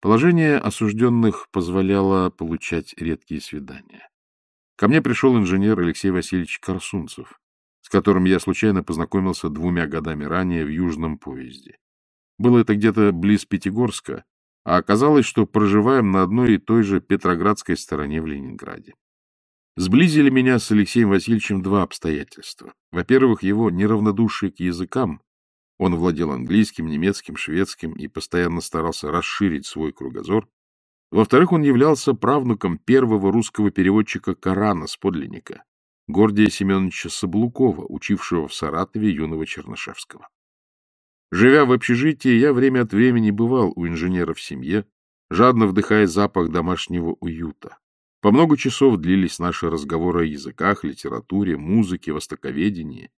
Положение осужденных позволяло получать редкие свидания. Ко мне пришел инженер Алексей Васильевич Корсунцев, с которым я случайно познакомился двумя годами ранее в Южном поезде. Было это где-то близ Пятигорска, а оказалось, что проживаем на одной и той же Петроградской стороне в Ленинграде. Сблизили меня с Алексеем Васильевичем два обстоятельства. Во-первых, его неравнодушие к языкам. Он владел английским, немецким, шведским и постоянно старался расширить свой кругозор. Во-вторых, он являлся правнуком первого русского переводчика Корана с подлинника, Гордия Семеновича Соблукова, учившего в Саратове юного Чернышевского. Живя в общежитии, я время от времени бывал у инженера в семье, жадно вдыхая запах домашнего уюта. По много часов длились наши разговоры о языках, литературе, музыке, востоковедении.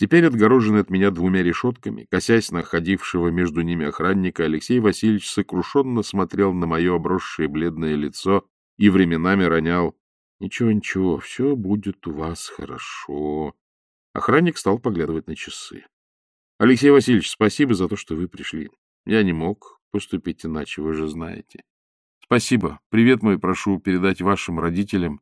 Теперь, отгороженный от меня двумя решетками, косясь на ходившего между ними охранника, Алексей Васильевич сокрушенно смотрел на мое обросшее бледное лицо и временами ронял «Ничего, ничего, все будет у вас хорошо». Охранник стал поглядывать на часы. — Алексей Васильевич, спасибо за то, что вы пришли. Я не мог поступить иначе, вы же знаете. Спасибо. Привет мой прошу передать вашим родителям.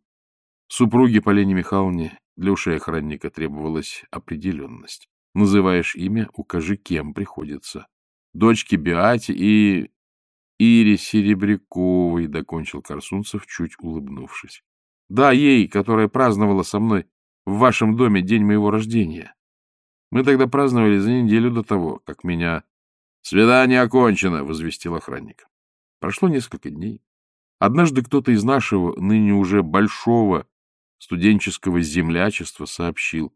Супруге Полене Михайловне для ушей охранника требовалась определенность. Называешь имя, укажи, кем приходится. Дочке Биате и... Ире Серебряковой, — докончил Корсунцев, чуть улыбнувшись. Да, ей, которая праздновала со мной в вашем доме день моего рождения. Мы тогда праздновали за неделю до того, как меня... — Свидание окончено, — возвестил охранник. Прошло несколько дней. Однажды кто-то из нашего, ныне уже большого студенческого землячества, сообщил.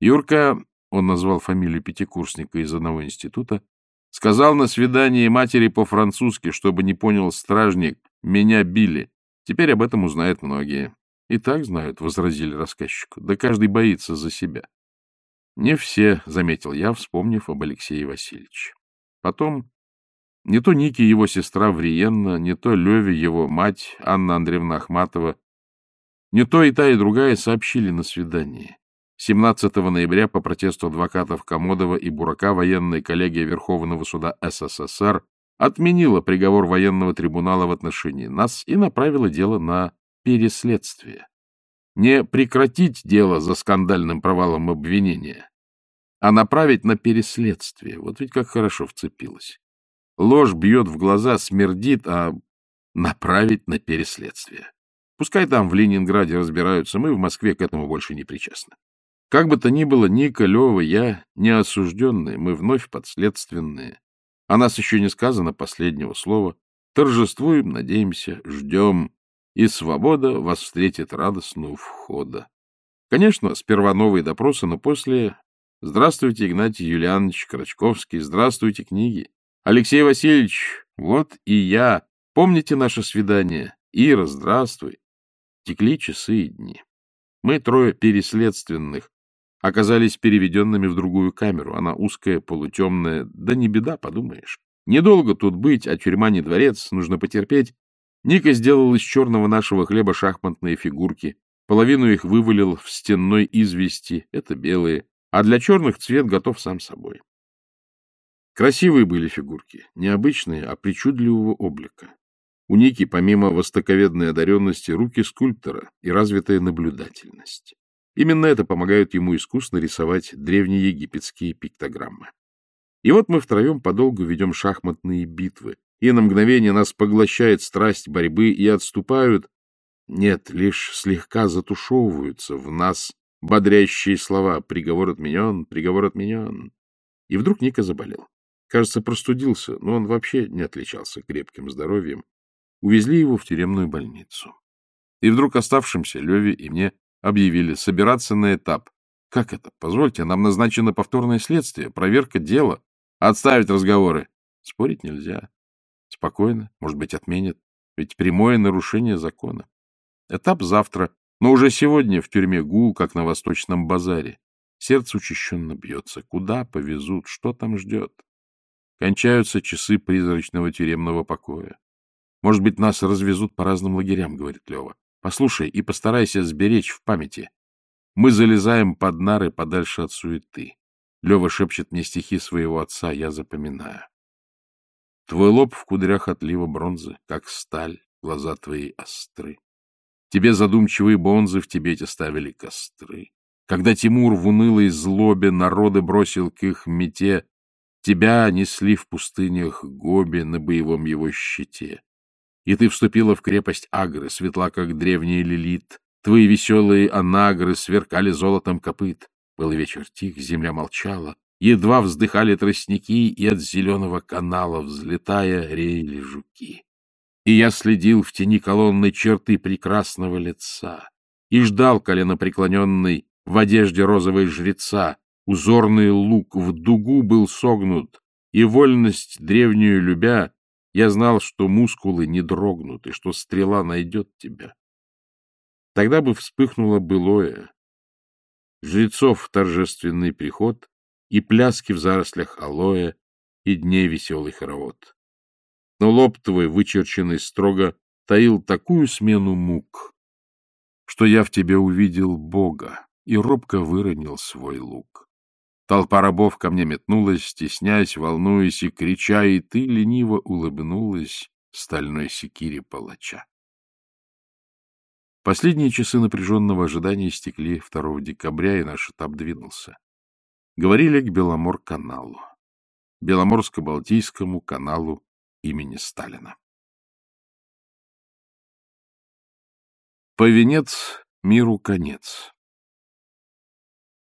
Юрка, он назвал фамилию пятикурсника из одного института, сказал на свидании матери по-французски, чтобы не понял стражник, меня били. Теперь об этом узнают многие. — И так знают, — возразили рассказчику. — Да каждый боится за себя. — Не все, — заметил я, вспомнив об Алексее Васильевиче. Потом не то Ники его сестра Вриенна, не то Леви его мать Анна Андреевна Ахматова, не то и та, и другая сообщили на свидании. 17 ноября по протесту адвокатов Комодова и Бурака военная коллегия Верховного суда СССР отменила приговор военного трибунала в отношении нас и направила дело на переследствие. Не прекратить дело за скандальным провалом обвинения, а направить на переследствие. Вот ведь как хорошо вцепилась. Ложь бьет в глаза, смердит, а направить на переследствие. Пускай там в Ленинграде разбираются, мы в Москве к этому больше не причастны. Как бы то ни было, Ника, Лева, я не осужденные, мы вновь подследственные. О нас еще не сказано последнего слова. Торжествуем, надеемся, ждем, и свобода вас встретит радостно у входа. Конечно, сперва новые допросы, но после «Здравствуйте, Игнатий Юлианович Крачковский, здравствуйте, книги». Алексей Васильевич, вот и я. Помните наше свидание? Ира, здравствуй. Текли часы и дни. Мы, трое переследственных, оказались переведенными в другую камеру. Она узкая, полутемная. Да не беда, подумаешь. Недолго тут быть, а тюрьма не дворец, нужно потерпеть. Ника сделал из черного нашего хлеба шахматные фигурки. Половину их вывалил в стенной извести, это белые, а для черных цвет готов сам собой. Красивые были фигурки, необычные, а причудливого облика. У Ники, помимо востоковедной одаренности, руки скульптора и развитая наблюдательность. Именно это помогает ему искусно рисовать древнеегипетские пиктограммы. И вот мы втроем подолгу ведем шахматные битвы, и на мгновение нас поглощает страсть борьбы и отступают, нет, лишь слегка затушевываются в нас бодрящие слова «приговор отменен, приговор отменен». И вдруг Ника заболел. Кажется, простудился, но он вообще не отличался крепким здоровьем. Увезли его в тюремную больницу. И вдруг оставшимся Леве и мне объявили собираться на этап. Как это? Позвольте, нам назначено повторное следствие, проверка дела. Отставить разговоры. Спорить нельзя. Спокойно, может быть, отменят. Ведь прямое нарушение закона. Этап завтра, но уже сегодня в тюрьме гул, как на Восточном базаре. Сердце учащенно бьется. Куда повезут? Что там ждет? Кончаются часы призрачного тюремного покоя. Может быть, нас развезут по разным лагерям, говорит Лева. Послушай и постарайся сберечь в памяти. Мы залезаем под нары подальше от суеты. Лева шепчет мне стихи своего отца, я запоминаю. Твой лоб в кудрях отлива бронзы, как сталь, глаза твои остры. Тебе задумчивые бонзы в Тибете ставили костры. Когда Тимур в унылой злобе народы бросил к их мете, тебя несли в пустынях Гоби на боевом его щите. И ты вступила в крепость Агры, светла, как древний лилит. Твои веселые анагры сверкали золотом копыт. Был вечер тих, земля молчала. Едва вздыхали тростники, и от зеленого канала, взлетая, реяли жуки. И я следил в тени колонны черты прекрасного лица и ждал коленопреклоненный в одежде розовой жреца, узорный лук в дугу был согнут, и вольность древнюю любя, я знал, что мускулы не дрогнут, и что стрела найдет тебя. Тогда бы вспыхнуло былое. Жрецов торжественный приход и пляски в зарослях алоэ, и дней веселый хоровод. Но лоб твой, вычерченный строго, таил такую смену мук, что я в тебе увидел Бога и робко выронил свой лук. Толпа рабов ко мне метнулась, стесняясь, волнуясь и крича, и ты лениво улыбнулась стальной секире палача. Последние часы напряженного ожидания истекли 2 декабря, и наш этап двинулся. Говорили к Беломор-каналу, Беломорско-Балтийскому каналу имени Сталина. Повенец миру конец.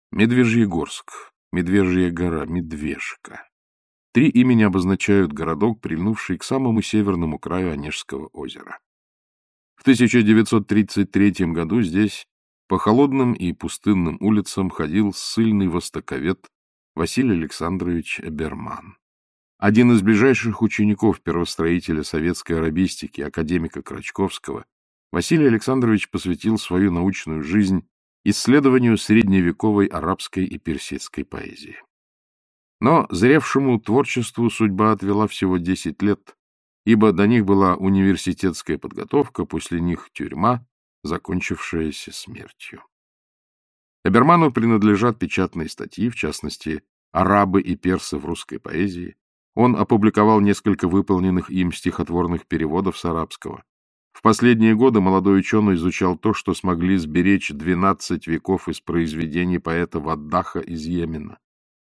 Медвежьегорск, Медвежья гора, Медвежка. Три имени обозначают городок, прильнувший к самому северному краю Онежского озера. В 1933 году здесь по холодным и пустынным улицам ходил ссыльный востоковед Василий Александрович Эберман. Один из ближайших учеников первостроителя советской арабистики, академика Крачковского, Василий Александрович посвятил свою научную жизнь исследованию средневековой арабской и персидской поэзии. Но зревшему творчеству судьба отвела всего 10 лет, ибо до них была университетская подготовка, после них тюрьма, закончившаяся смертью. Эберману принадлежат печатные статьи, в частности, «Арабы и персы в русской поэзии». Он опубликовал несколько выполненных им стихотворных переводов с арабского. В последние годы молодой ученый изучал то, что смогли сберечь 12 веков из произведений поэта Ваддаха из Йемена.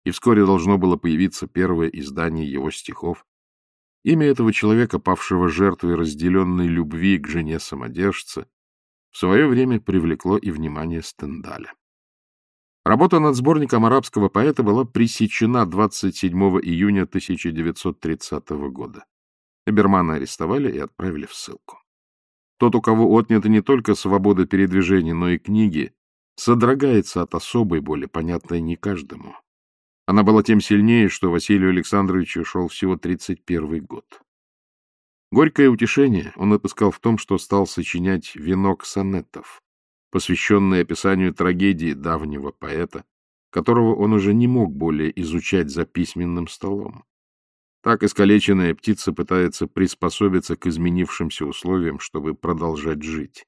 И вскоре должно было появиться первое издание его стихов. Имя этого человека, павшего жертвой разделенной любви к жене самодержца, в свое время привлекло и внимание Стендаля. Работа над сборником арабского поэта была пресечена 27 июня 1930 года. Эбермана арестовали и отправили в ссылку. Тот, у кого отнята не только свобода передвижения, но и книги, содрогается от особой боли, понятной не каждому. Она была тем сильнее, что Василию Александровичу шел всего 31 год. Горькое утешение он отыскал в том, что стал сочинять «Венок сонетов», посвященный описанию трагедии давнего поэта, которого он уже не мог более изучать за письменным столом. Так искалеченная птица пытается приспособиться к изменившимся условиям, чтобы продолжать жить.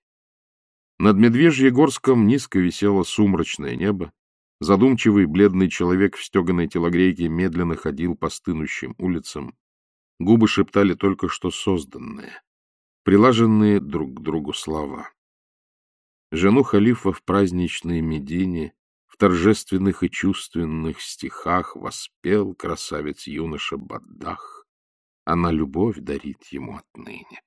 Над Медвежьегорском низко висело сумрачное небо. Задумчивый бледный человек в стеганой телогрейке медленно ходил по стынущим улицам. Губы шептали только что созданные, прилаженные друг к другу слова. Жену халифа в праздничной Медине торжественных и чувственных стихах воспел красавец-юноша Баддах. Она любовь дарит ему отныне.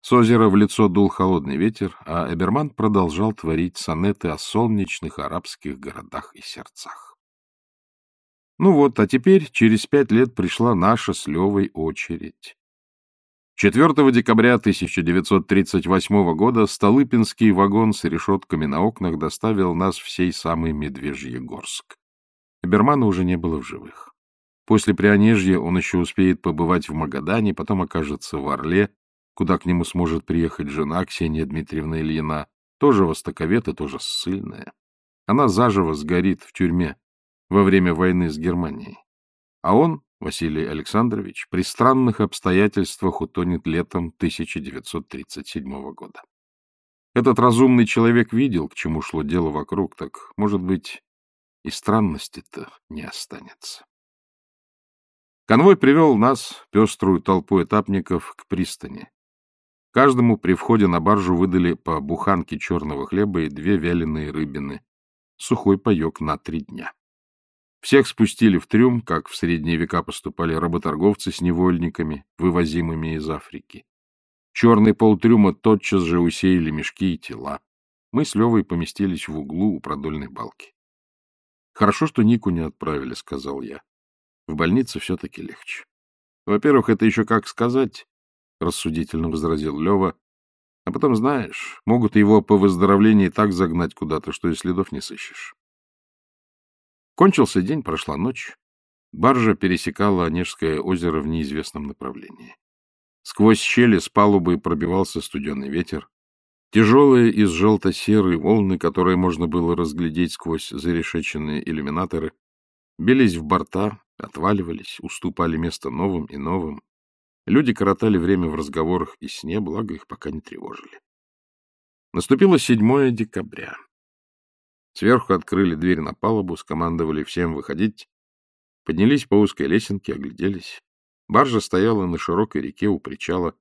С озера в лицо дул холодный ветер, а Эберман продолжал творить сонеты о солнечных арабских городах и сердцах. Ну вот, а теперь, через пять лет, пришла наша с Левой очередь. 4 декабря 1938 года Столыпинский вагон с решетками на окнах доставил нас в сей самый Медвежьегорск. Бермана уже не было в живых. После Прионежья он еще успеет побывать в Магадане, потом окажется в Орле, куда к нему сможет приехать жена Ксения Дмитриевна Ильина, тоже востоковед и тоже ссыльная. Она заживо сгорит в тюрьме во время войны с Германией. А он Василий Александрович при странных обстоятельствах утонет летом 1937 года. Этот разумный человек видел, к чему шло дело вокруг, так, может быть, и странности-то не останется. Конвой привел нас, пеструю толпу этапников, к пристани. Каждому при входе на баржу выдали по буханке черного хлеба и две вяленые рыбины. Сухой паек на три дня. Всех спустили в трюм, как в средние века поступали работорговцы с невольниками, вывозимыми из Африки. Черный пол трюма тотчас же усеяли мешки и тела. Мы с Левой поместились в углу у продольной балки. — Хорошо, что Нику не отправили, — сказал я. В больнице все-таки легче. — Во-первых, это еще как сказать, — рассудительно возразил Лева. — А потом, знаешь, могут его по выздоровлении так загнать куда-то, что и следов не сыщешь. Кончился день, прошла ночь. Баржа пересекала Онежское озеро в неизвестном направлении. Сквозь щели с палубы пробивался студеный ветер. Тяжелые из желто-серой волны, которые можно было разглядеть сквозь зарешеченные иллюминаторы, бились в борта, отваливались, уступали место новым и новым. Люди коротали время в разговорах и сне, благо их пока не тревожили. Наступило 7 декабря. Сверху открыли дверь на палубу, скомандовали всем выходить, поднялись по узкой лесенке, огляделись. Баржа стояла на широкой реке у причала,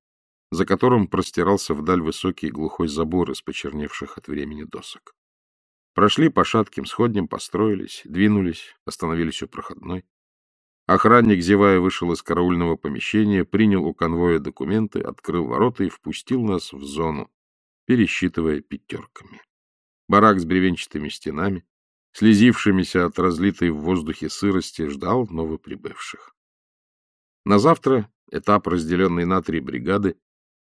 за которым простирался вдаль высокий глухой забор из почерневших от времени досок. Прошли по шатким сходням, построились, двинулись, остановились у проходной. Охранник, зевая, вышел из караульного помещения, принял у конвоя документы, открыл ворота и впустил нас в зону, пересчитывая пятерками. Барак с бревенчатыми стенами, слезившимися от разлитой в воздухе сырости, ждал новоприбывших. На завтра этап, разделенный на три бригады,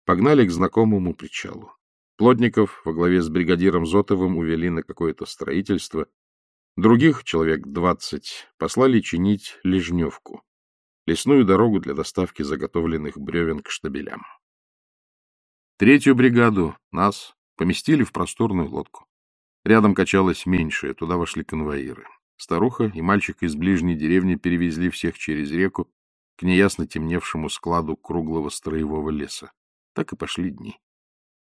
погнали к знакомому причалу. Плотников во главе с бригадиром Зотовым увели на какое-то строительство. Других, человек двадцать, послали чинить лежневку, лесную дорогу для доставки заготовленных бревен к штабелям. Третью бригаду, нас, поместили в просторную лодку. Рядом качалась меньшая, туда вошли конвоиры. Старуха и мальчик из ближней деревни перевезли всех через реку к неясно темневшему складу круглого строевого леса. Так и пошли дни.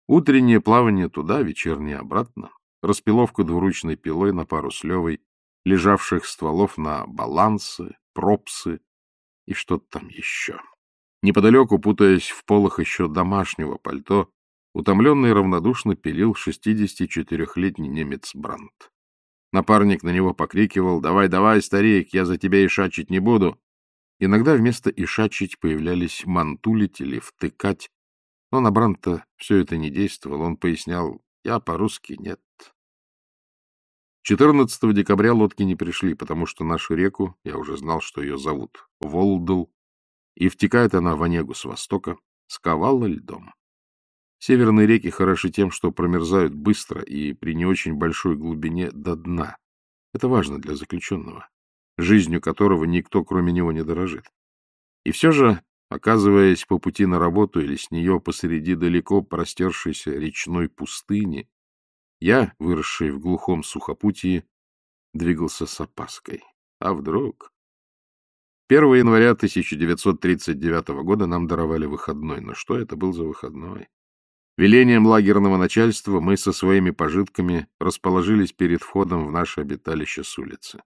Утреннее плавание туда, вечернее обратно, распиловка двуручной пилой на пару с Левой, лежавших стволов на балансы, пропсы и что-то там еще. Неподалеку, путаясь в полах еще домашнего пальто, Утомленный и равнодушно пилил 64-летний немец Брандт. Напарник на него покрикивал «Давай, давай, старик, я за тебя ишачить не буду!» Иногда вместо ишачить появлялись мантулить или втыкать, но на Бранта все это не действовало. Он пояснял «Я по-русски нет». 14 декабря лодки не пришли, потому что нашу реку, я уже знал, что ее зовут, Волдл, и втекает она в Онегу с востока, сковала льдом. Северные реки хороши тем, что промерзают быстро и при не очень большой глубине до дна. Это важно для заключенного, жизнью которого никто, кроме него, не дорожит. И все же, оказываясь по пути на работу или с нее посреди далеко простершейся речной пустыни, я, выросший в глухом сухопутии, двигался с опаской. А вдруг? 1 января 1939 года нам даровали выходной. Но что это был за выходной? Велением лагерного начальства мы со своими пожитками расположились перед входом в наше обиталище с улицы.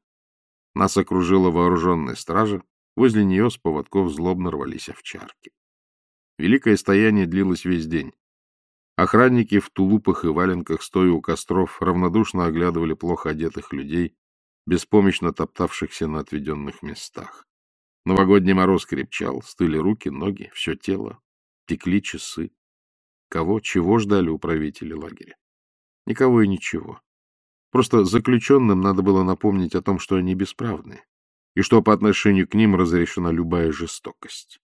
Нас окружила вооруженная стража, возле нее с поводков злобно рвались овчарки. Великое стояние длилось весь день. Охранники в тулупах и валенках, стоя у костров, равнодушно оглядывали плохо одетых людей, беспомощно топтавшихся на отведенных местах. Новогодний мороз крепчал, стыли руки, ноги, все тело, текли часы. Кого, чего ждали управители лагеря? Никого и ничего. Просто заключенным надо было напомнить о том, что они бесправны, и что по отношению к ним разрешена любая жестокость.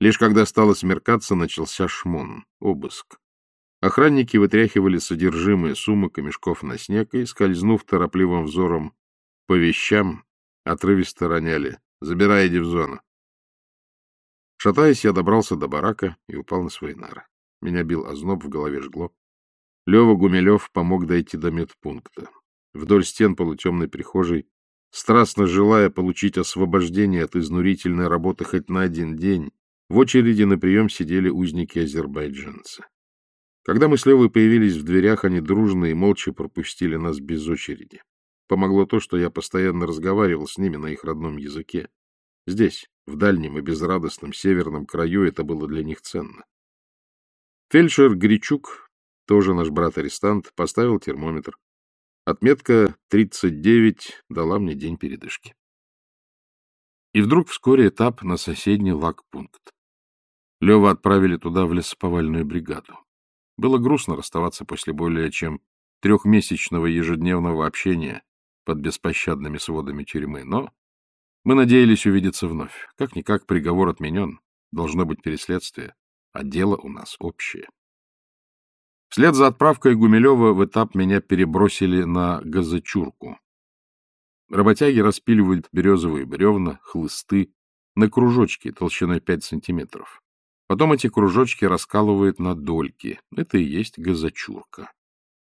Лишь когда стало смеркаться, начался шмон, обыск. Охранники вытряхивали содержимое сумок и мешков на снег и, скользнув торопливым взором по вещам, отрывисто роняли «Забирайте в зону». Шатаясь, я добрался до барака и упал на свои нары. Меня бил озноб, в голове жгло. Лева Гумилев помог дойти до медпункта. Вдоль стен полутемной прихожей, страстно желая получить освобождение от изнурительной работы хоть на один день, в очереди на прием сидели узники-азербайджанцы. Когда мы с Левой появились в дверях, они дружно и молча пропустили нас без очереди. Помогло то, что я постоянно разговаривал с ними на их родном языке. Здесь, в дальнем и безрадостном северном краю, это было для них ценно. Фельдшер Гричук, тоже наш брат-арестант, поставил термометр. Отметка 39 дала мне день передышки. И вдруг вскоре этап на соседний лагпункт. Лева отправили туда в лесоповальную бригаду. Было грустно расставаться после более чем трехмесячного ежедневного общения под беспощадными сводами тюрьмы, но мы надеялись увидеться вновь. Как-никак приговор отменен, должно быть переследствие, а дело у нас общее. Вслед за отправкой Гумилева в этап меня перебросили на газочурку. Работяги распиливают березовые бревна, хлысты на кружочки толщиной 5 сантиметров. Потом эти кружочки раскалывают на дольки. Это и есть газочурка.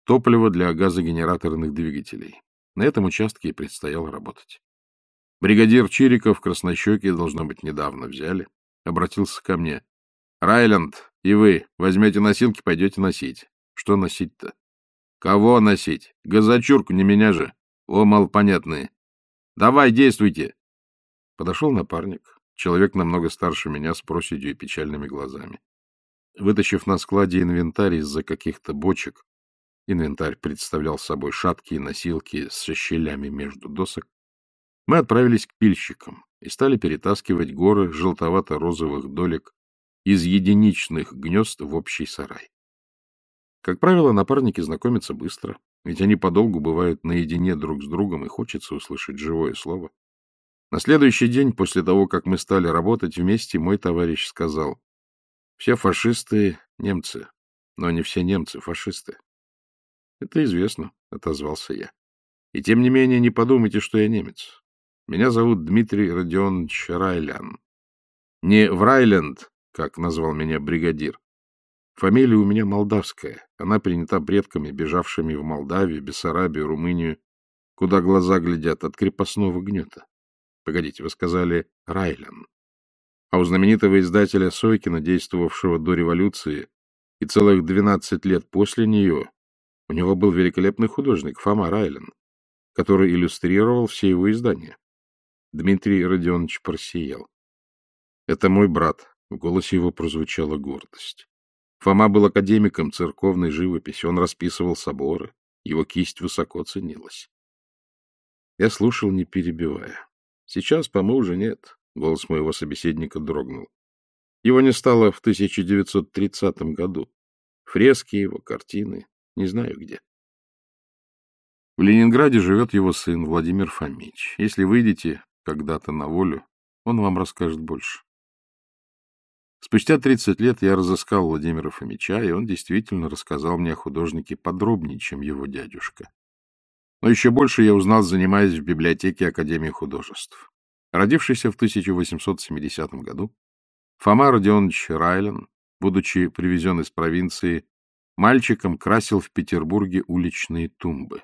Топливо для газогенераторных двигателей. На этом участке и предстояло работать. Бригадир Чириков, краснощекий, должно быть, недавно взяли, обратился ко мне. — Райленд, и вы возьмете носилки, пойдете носить. Что носить-то? — Кого носить? Газочурку, не меня же. О, малопонятные. Давай, действуйте. Подошел напарник, Человек намного старше меня, с проседью и печальными глазами. Вытащив на складе инвентарь из-за каких-то бочек, инвентарь представлял собой шаткие носилки со щелями между досок, мы отправились к пильщикам и стали перетаскивать горы желтовато-розовых долек из единичных гнезд в общий сарай. Как правило, напарники знакомятся быстро, ведь они подолгу бывают наедине друг с другом, и хочется услышать живое слово. На следующий день, после того, как мы стали работать вместе, мой товарищ сказал, «Все фашисты — немцы, но не все немцы — фашисты». «Это известно», — отозвался я. «И тем не менее не подумайте, что я немец. Меня зовут Дмитрий Родионович Райлян. Не Врайленд, как назвал меня бригадир. Фамилия у меня молдавская. Она принята предками, бежавшими в Молдавию, Бессарабию, Румынию, куда глаза глядят от крепостного гнета. Погодите, вы сказали Райлен. А у знаменитого издателя Сойкина, действовавшего до революции и целых 12 лет после нее, у него был великолепный художник Фома Райлен, который иллюстрировал все его издания. Дмитрий Родионович просиял. Это мой брат. В голосе его прозвучала гордость. Фома был академиком церковной живописи, он расписывал соборы, его кисть высоко ценилась. Я слушал, не перебивая. Сейчас Помы уже нет. Голос моего собеседника дрогнул. Его не стало в 1930 году. Фрески его, картины, не знаю где. В Ленинграде живет его сын Владимир Фомич. Если выйдете когда-то на волю, он вам расскажет больше. Спустя 30 лет я разыскал Владимира Фомича, и он действительно рассказал мне о художнике подробнее, чем его дядюшка. Но еще больше я узнал, занимаясь в библиотеке Академии художеств. Родившийся в 1870 году, Фома Родионович Райлен, будучи привезен из провинции, мальчиком красил в Петербурге уличные тумбы.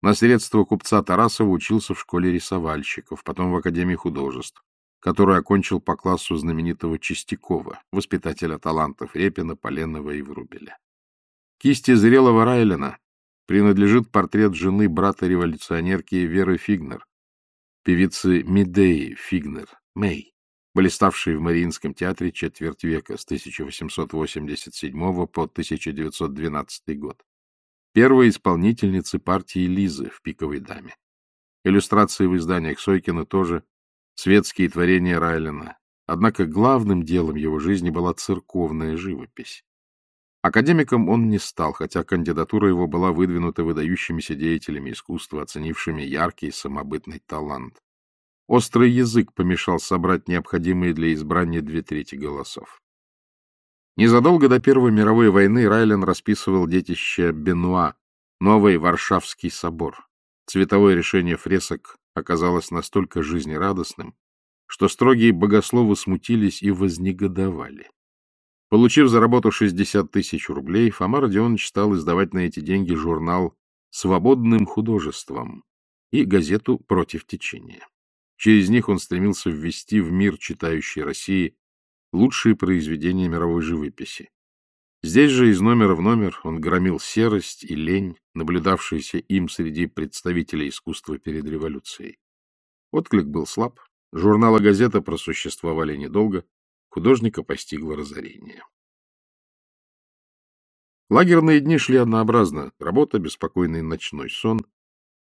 На средства купца Тарасова учился в школе рисовальщиков, потом в Академии художеств, которую окончил по классу знаменитого Чистякова, воспитателя талантов Репина, Поленова и Врубеля. Кисти зрелого Райлена принадлежит портрет жены брата-революционерки Веры Фигнер, певицы Медеи Фигнер, Мэй, блиставшей в Мариинском театре четверть века с 1887 по 1912 год. Первой исполнительницы партии Лизы в «Пиковой даме». Иллюстрации в изданиях Сойкина тоже светские творения Райлена. Однако главным делом его жизни была церковная живопись. Академиком он не стал, хотя кандидатура его была выдвинута выдающимися деятелями искусства, оценившими яркий самобытный талант. Острый язык помешал собрать необходимые для избрания две трети голосов. Незадолго до Первой мировой войны Райлен расписывал детище Бенуа, новый Варшавский собор. Цветовое решение фресок оказалось настолько жизнерадостным, что строгие богословы смутились и вознегодовали. Получив за работу 60 тысяч рублей, Фома Родионович стал издавать на эти деньги журнал «Свободным художеством» и газету «Против течения». Через них он стремился ввести в мир читающей России лучшие произведения мировой живописи. Здесь же из номера в номер он громил серость и лень, наблюдавшиеся им среди представителей искусства перед революцией. Отклик был слаб, Журналы газета просуществовали недолго, художника постигло разорение. Лагерные дни шли однообразно. Работа, беспокойный ночной сон,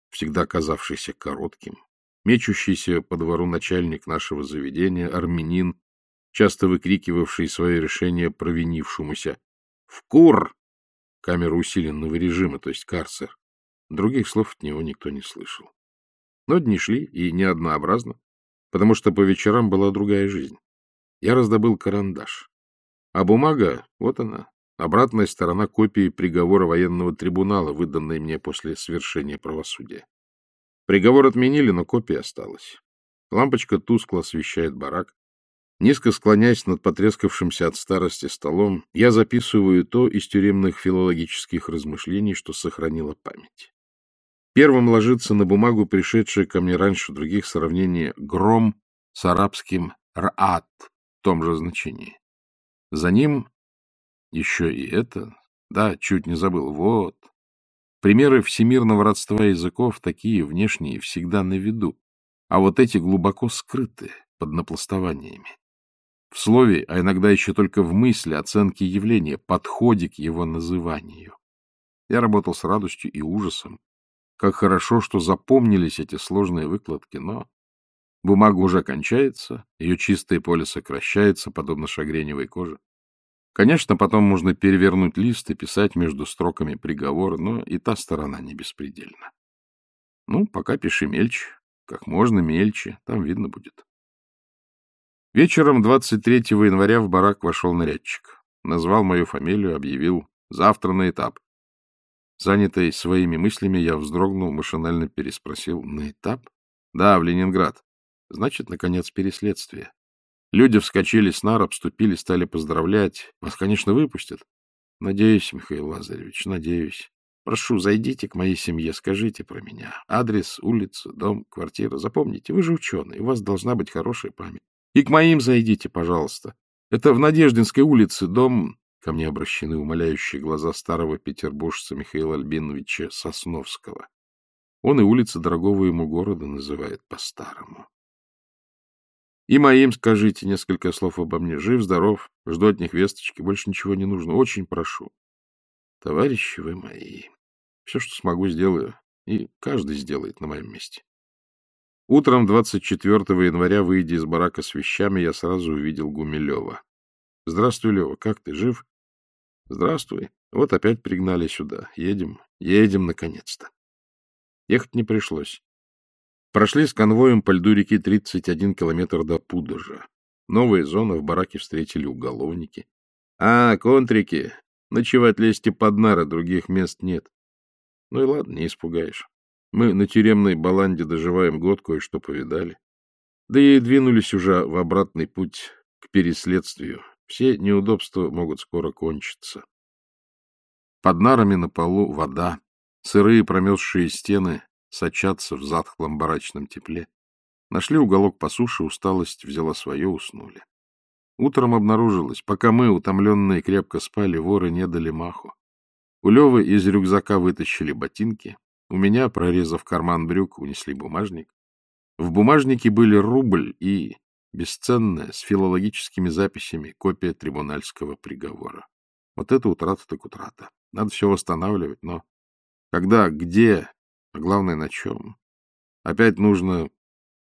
всегда казавшийся коротким, мечущийся по двору начальник нашего заведения, армянин, часто выкрикивавший свое решение провинившемуся «В кур!» камера усиленного режима, то есть карцер. Других слов от него никто не слышал. Но дни шли, и не однообразно, потому что по вечерам была другая жизнь. Я раздобыл карандаш. А бумага, вот она, обратная сторона копии приговора военного трибунала, выданной мне после свершения правосудия. Приговор отменили, но копия осталась. Лампочка тускло освещает барак. Низко склоняясь над потрескавшимся от старости столом, я записываю то из тюремных филологических размышлений, что сохранила память. Первым ложится на бумагу пришедшее ко мне раньше других сравнение «гром» с арабским «раат» в том же значении. За ним еще и это, да, чуть не забыл, вот. Примеры всемирного родства языков такие внешние, всегда на виду, а вот эти глубоко скрыты под напластованиями. В слове, а иногда еще только в мысли оценки явления, подходе к его называнию. Я работал с радостью и ужасом, как хорошо, что запомнились эти сложные выкладки, но бумага уже кончается, ее чистое поле сокращается, подобно шагреневой коже. Конечно, потом можно перевернуть лист и писать между строками приговор, но и та сторона не беспредельна. Ну, пока пиши мельче, как можно мельче, там видно будет. Вечером 23 января в барак вошел нарядчик. Назвал мою фамилию, объявил «Завтра на этап». Занятый своими мыслями, я вздрогнул, машинально переспросил. На этап? Да, в Ленинград. Значит, наконец, переследствие. Люди вскочили с нар, обступили, стали поздравлять. Вас, конечно, выпустят. Надеюсь, Михаил Лазаревич, надеюсь. Прошу, зайдите к моей семье, скажите про меня. Адрес, улица, дом, квартира. Запомните, вы же ученый, у вас должна быть хорошая память. И к моим зайдите, пожалуйста. Это в Надеждинской улице, дом Ко мне обращены умоляющие глаза старого петербуржца Михаила Альбиновича Сосновского. Он и улицы дорогого ему города называет по-старому. И моим скажите несколько слов обо мне. Жив, здоров, жду от них весточки, больше ничего не нужно. Очень прошу. Товарищи вы мои, все, что смогу, сделаю. И каждый сделает на моем месте. Утром 24 января, выйдя из барака с вещами, я сразу увидел Гумилева. — Здравствуй, Лева, как ты, жив? Здравствуй. Вот опять пригнали сюда. Едем. Едем, наконец-то. Ехать не пришлось. Прошли с конвоем по льду реки 31 километр до Пудожа. Новые зоны в бараке встретили уголовники. А, контрики, ночевать лезьте под нары, других мест нет. Ну и ладно, не испугаешь. Мы на тюремной баланде доживаем год, кое-что повидали. Да и двинулись уже в обратный путь к переследствию. Все неудобства могут скоро кончиться. Под нарами на полу вода, сырые промерзшие стены сочатся в затхлом барачном тепле. Нашли уголок по суше, усталость взяла свое, уснули. Утром обнаружилось, пока мы, утомленные, крепко спали, воры не дали маху. У Левы из рюкзака вытащили ботинки, у меня, прорезав карман брюк, унесли бумажник. В бумажнике были рубль и Бесценная, с филологическими записями, копия трибунальского приговора. Вот это утрата так утрата. Надо все восстанавливать, но когда, где, а главное, на чем? Опять нужно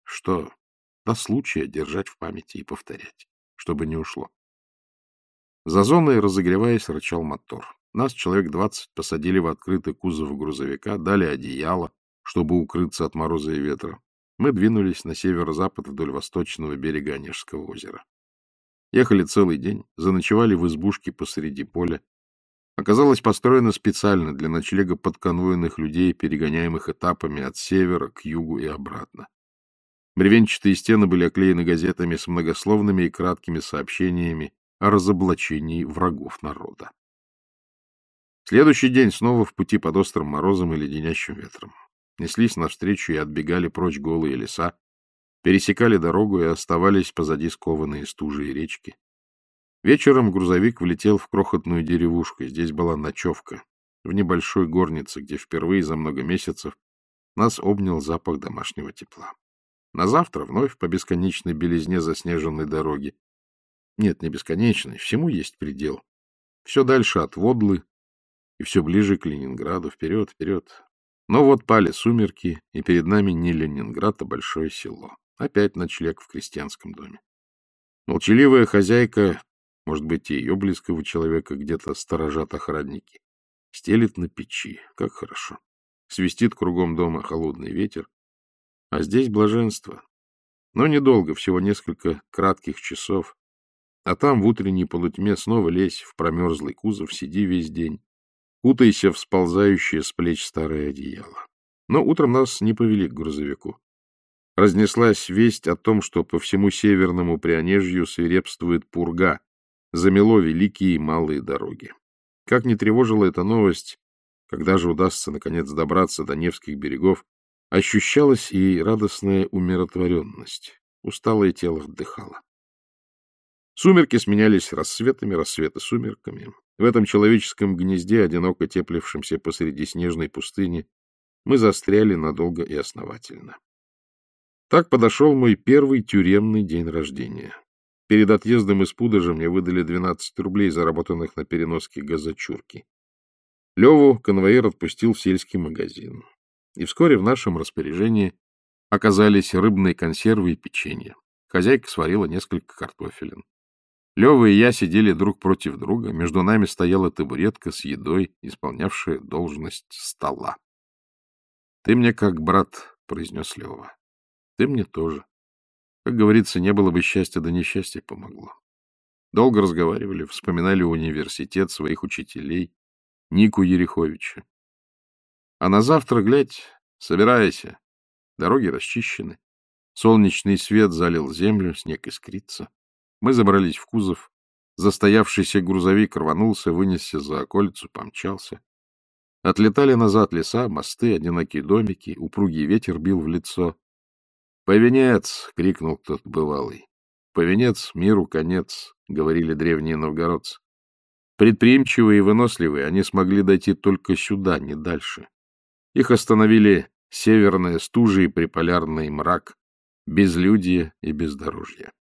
что? До случая держать в памяти и повторять, чтобы не ушло. За зоной, разогреваясь, рычал мотор. Нас, человек двадцать, посадили в открытый кузов грузовика, дали одеяло, чтобы укрыться от мороза и ветра мы двинулись на северо-запад вдоль восточного берега Онежского озера. Ехали целый день, заночевали в избушке посреди поля. Оказалось, построено специально для ночлега подконвойных людей, перегоняемых этапами от севера к югу и обратно. Бревенчатые стены были оклеены газетами с многословными и краткими сообщениями о разоблачении врагов народа. Следующий день снова в пути под острым морозом и леденящим ветром неслись навстречу и отбегали прочь голые леса, пересекали дорогу и оставались позади скованные стужи и речки. Вечером грузовик влетел в крохотную деревушку, здесь была ночевка, в небольшой горнице, где впервые за много месяцев нас обнял запах домашнего тепла. На завтра вновь по бесконечной белизне заснеженной дороги. Нет, не бесконечной, всему есть предел. Все дальше от Водлы и все ближе к Ленинграду, вперед, вперед. Но вот пали сумерки, и перед нами не Ленинград, а большое село. Опять ночлег в крестьянском доме. Молчаливая хозяйка, может быть, и ее близкого человека где-то сторожат охранники, стелит на печи. Как хорошо. Свистит кругом дома холодный ветер. А здесь блаженство. Но недолго, всего несколько кратких часов. А там в утренней полутьме снова лезь в промерзлый кузов, сиди весь день. Кутайся в сползающее с плеч старое одеяло. Но утром нас не повели к грузовику. Разнеслась весть о том, что по всему северному Прионежью свирепствует пурга, замело великие и малые дороги. Как не тревожила эта новость, когда же удастся, наконец, добраться до Невских берегов, ощущалась и радостная умиротворенность. Усталое тело отдыхало. Сумерки сменялись рассветами, рассветы сумерками. В этом человеческом гнезде, одиноко теплившемся посреди снежной пустыни, мы застряли надолго и основательно. Так подошел мой первый тюремный день рождения. Перед отъездом из Пудожа мне выдали 12 рублей, заработанных на переноске газочурки. Леву конвоир отпустил в сельский магазин. И вскоре в нашем распоряжении оказались рыбные консервы и печенье. Хозяйка сварила несколько картофелин. Лева и я сидели друг против друга, между нами стояла табуретка с едой, исполнявшая должность стола. — Ты мне как брат, — произнес Лева. — Ты мне тоже. Как говорится, не было бы счастья, да несчастье помогло. Долго разговаривали, вспоминали университет, своих учителей, Нику Ереховича. А на завтра, глядь, собирайся. Дороги расчищены. Солнечный свет залил землю, снег искрится. Мы забрались в кузов. Застоявшийся грузовик рванулся, вынесся за околицу, помчался. Отлетали назад леса, мосты, одинокие домики, упругий ветер бил в лицо. «Повенец!» — крикнул кто-то бывалый. «Повенец, миру конец!» — говорили древние новгородцы. Предприимчивые и выносливые, они смогли дойти только сюда, не дальше. Их остановили северная стужа и приполярный мрак, безлюдье и бездорожье.